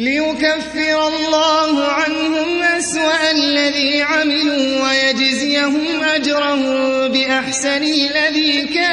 ليكفر الله عنهم أسوأ الذي عملوا ويجزيهم أجرهم بأحسن الذي كانوا